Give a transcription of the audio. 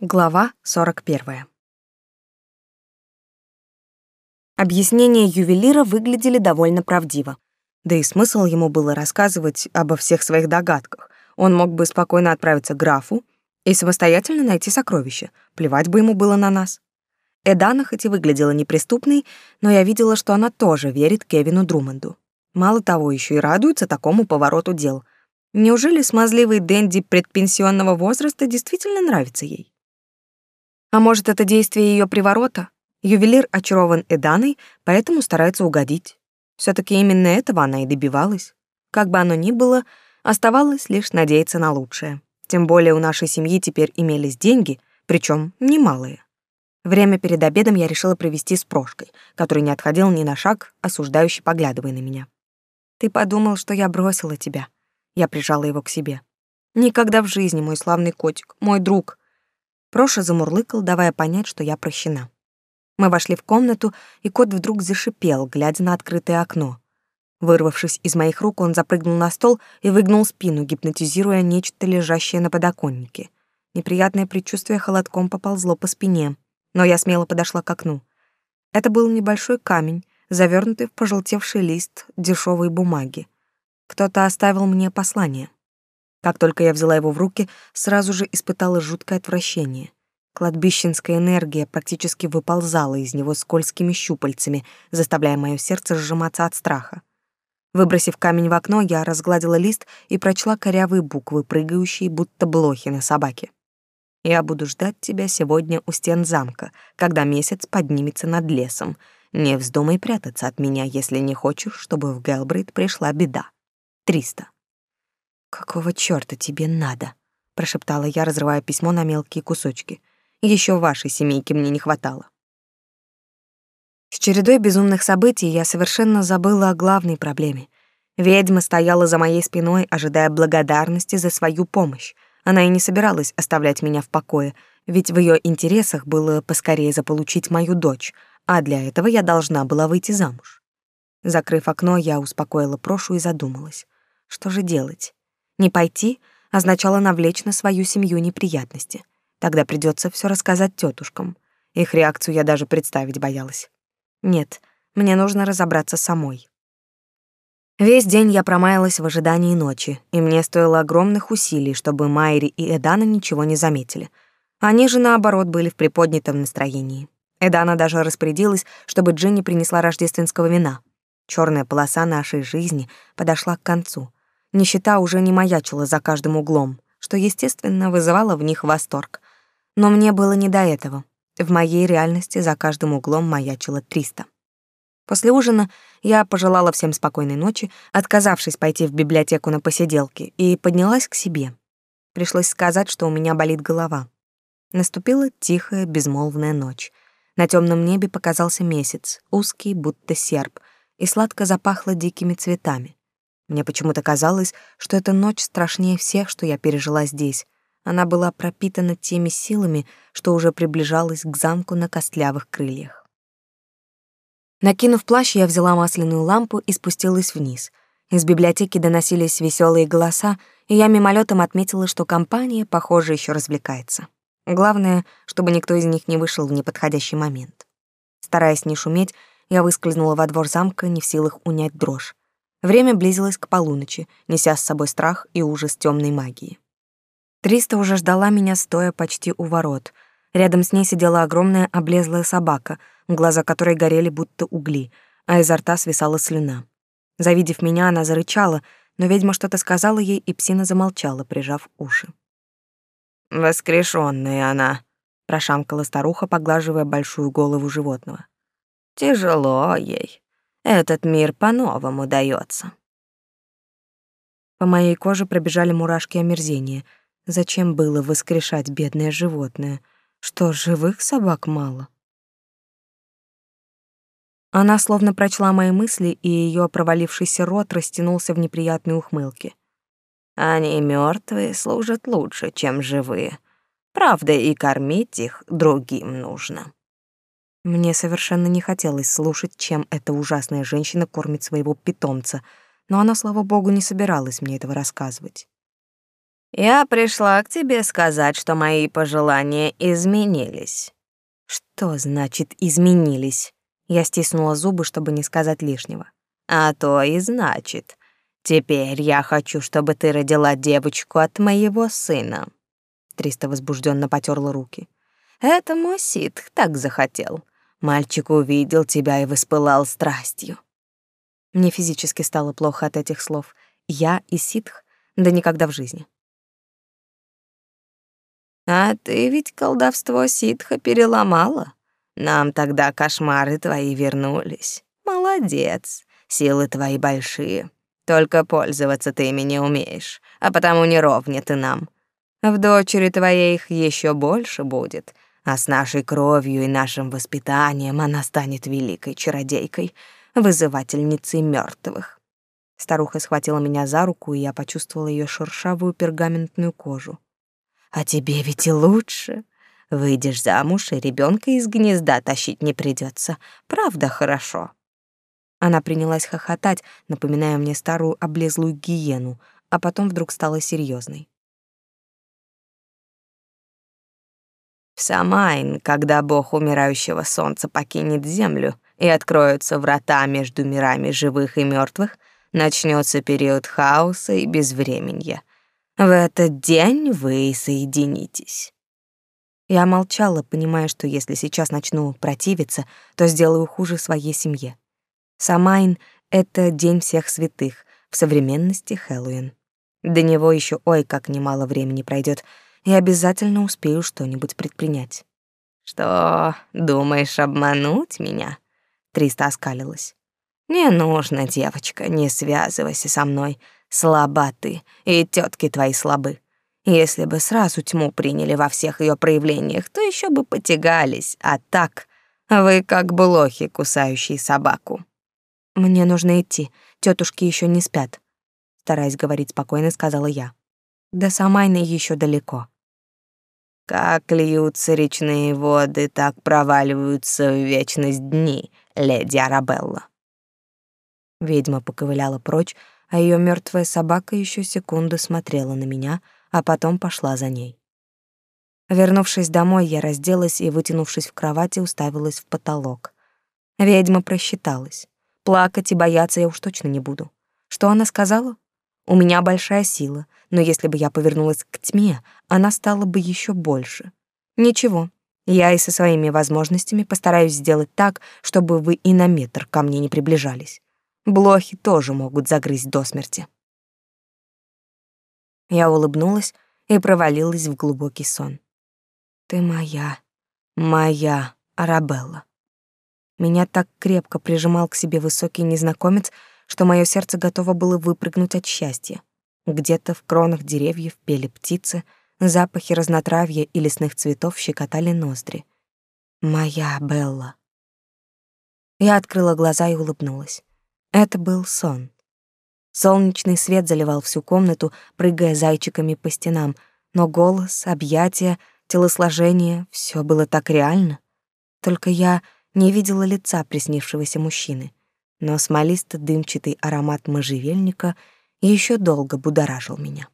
Глава 41. Объяснения ювелира выглядели довольно правдиво. Да и смысл ему было рассказывать обо всех своих догадках. Он мог бы спокойно отправиться к графу и самостоятельно найти сокровища. Плевать бы ему было на нас. Эдана хоть и выглядела неприступной, но я видела, что она тоже верит Кевину Друманду. Мало того, еще и радуется такому повороту дел. Неужели смазливый Дэнди предпенсионного возраста действительно нравится ей? А может, это действие ее приворота? Ювелир очарован Эданой, поэтому старается угодить. все таки именно этого она и добивалась. Как бы оно ни было, оставалось лишь надеяться на лучшее. Тем более у нашей семьи теперь имелись деньги, причем немалые. Время перед обедом я решила провести с Прошкой, который не отходил ни на шаг, осуждающий поглядывая на меня. «Ты подумал, что я бросила тебя?» Я прижала его к себе. «Никогда в жизни, мой славный котик, мой друг. Проша замурлыкал, давая понять, что я прощена. Мы вошли в комнату, и кот вдруг зашипел, глядя на открытое окно. Вырвавшись из моих рук, он запрыгнул на стол и выгнул спину, гипнотизируя нечто лежащее на подоконнике. Неприятное предчувствие холодком поползло по спине, но я смело подошла к окну. Это был небольшой камень, завернутый в пожелтевший лист дешевой бумаги. Кто-то оставил мне послание. Как только я взяла его в руки, сразу же испытала жуткое отвращение. Кладбищенская энергия практически выползала из него скользкими щупальцами, заставляя мое сердце сжиматься от страха. Выбросив камень в окно, я разгладила лист и прочла корявые буквы, прыгающие, будто блохи на собаке. «Я буду ждать тебя сегодня у стен замка, когда месяц поднимется над лесом. Не вздумай прятаться от меня, если не хочешь, чтобы в Гелбрейт пришла беда. Триста». «Какого чёрта тебе надо?» — прошептала я, разрывая письмо на мелкие кусочки. Еще вашей семейки мне не хватало». С чередой безумных событий я совершенно забыла о главной проблеме. Ведьма стояла за моей спиной, ожидая благодарности за свою помощь. Она и не собиралась оставлять меня в покое, ведь в ее интересах было поскорее заполучить мою дочь, а для этого я должна была выйти замуж. Закрыв окно, я успокоила Прошу и задумалась. Что же делать? Не пойти означало навлечь на свою семью неприятности. Тогда придется все рассказать тетушкам. Их реакцию я даже представить боялась. Нет, мне нужно разобраться самой. Весь день я промаялась в ожидании ночи, и мне стоило огромных усилий, чтобы Майри и Эдана ничего не заметили. Они же, наоборот, были в приподнятом настроении. Эдана даже распорядилась, чтобы Джинни принесла рождественского вина. Черная полоса нашей жизни подошла к концу. Нищета уже не маячила за каждым углом, что, естественно, вызывало в них восторг. Но мне было не до этого. В моей реальности за каждым углом маячило 300. После ужина я пожелала всем спокойной ночи, отказавшись пойти в библиотеку на посиделки, и поднялась к себе. Пришлось сказать, что у меня болит голова. Наступила тихая, безмолвная ночь. На темном небе показался месяц, узкий, будто серп, и сладко запахло дикими цветами. Мне почему-то казалось, что эта ночь страшнее всех, что я пережила здесь. Она была пропитана теми силами, что уже приближалась к замку на костлявых крыльях. Накинув плащ, я взяла масляную лампу и спустилась вниз. Из библиотеки доносились веселые голоса, и я мимолетом отметила, что компания, похоже, еще развлекается. Главное, чтобы никто из них не вышел в неподходящий момент. Стараясь не шуметь, я выскользнула во двор замка, не в силах унять дрожь. Время близилось к полуночи, неся с собой страх и ужас темной магии. Триста уже ждала меня, стоя почти у ворот. Рядом с ней сидела огромная облезлая собака, глаза которой горели будто угли, а изо рта свисала слюна. Завидев меня, она зарычала, но ведьма что-то сказала ей, и псина замолчала, прижав уши. «Воскрешённая она», — прошамкала старуха, поглаживая большую голову животного. «Тяжело ей. Этот мир по-новому дается. По моей коже пробежали мурашки омерзения. Зачем было воскрешать бедное животное? Что, живых собак мало? Она словно прочла мои мысли, и ее провалившийся рот растянулся в неприятной ухмылке. Они мертвые служат лучше, чем живые. Правда, и кормить их другим нужно. Мне совершенно не хотелось слушать, чем эта ужасная женщина кормит своего питомца, но она, слава богу, не собиралась мне этого рассказывать. Я пришла к тебе сказать, что мои пожелания изменились. Что значит изменились? Я стиснула зубы, чтобы не сказать лишнего. А то и значит. Теперь я хочу, чтобы ты родила девочку от моего сына. Триста возбужденно потерла руки. Это мой ситх так захотел. Мальчик увидел тебя и воспылал страстью. Мне физически стало плохо от этих слов. Я и ситх, да никогда в жизни. А ты ведь колдовство ситха переломала. Нам тогда кошмары твои вернулись. Молодец, силы твои большие. Только пользоваться ты ими не умеешь, а потому не ровня ты нам. В дочери твоей их еще больше будет, а с нашей кровью и нашим воспитанием она станет великой чародейкой, вызывательницей мертвых. Старуха схватила меня за руку, и я почувствовала ее шершавую пергаментную кожу. А тебе ведь и лучше. Выйдешь замуж, и ребенка из гнезда тащить не придется. Правда, хорошо. Она принялась хохотать, напоминая мне старую облезлую гиену, а потом вдруг стала серьезной. Самайн, когда бог умирающего солнца покинет землю и откроются врата между мирами живых и мертвых, начнется период хаоса и безвременья — в этот день вы соединитесь. Я молчала, понимая, что если сейчас начну противиться, то сделаю хуже своей семье. Самайн — это День всех святых, в современности Хэллоуин. До него еще ой как немало времени пройдет, и обязательно успею что-нибудь предпринять. «Что, думаешь обмануть меня?» Триста оскалилась. «Не нужно, девочка, не связывайся со мной. Слаба ты, и тетки твои слабы. Если бы сразу тьму приняли во всех ее проявлениях, то еще бы потягались, а так вы как блохи, кусающие собаку. Мне нужно идти, тетушки еще не спят. Стараясь говорить спокойно, сказала я. До Самайны еще далеко. Как льются речные воды, так проваливаются в вечность дни, леди Арабелла. Ведьма поковыляла прочь, а ее мертвая собака еще секунду смотрела на меня, а потом пошла за ней. Вернувшись домой, я разделась и, вытянувшись в кровати, уставилась в потолок. Ведьма просчиталась. Плакать и бояться я уж точно не буду. Что она сказала? У меня большая сила, но если бы я повернулась к тьме, она стала бы еще больше. Ничего, я и со своими возможностями постараюсь сделать так, чтобы вы и на метр ко мне не приближались. Блохи тоже могут загрызть до смерти. Я улыбнулась и провалилась в глубокий сон. Ты моя, моя Арабелла. Меня так крепко прижимал к себе высокий незнакомец, что мое сердце готово было выпрыгнуть от счастья. Где-то в кронах деревьев пели птицы, запахи разнотравья и лесных цветов щекотали ноздри. Моя Белла. Я открыла глаза и улыбнулась. Это был сон. Солнечный свет заливал всю комнату, прыгая зайчиками по стенам, но голос, объятия, телосложение — все было так реально. Только я не видела лица приснившегося мужчины, но смолисто-дымчатый аромат можжевельника еще долго будоражил меня.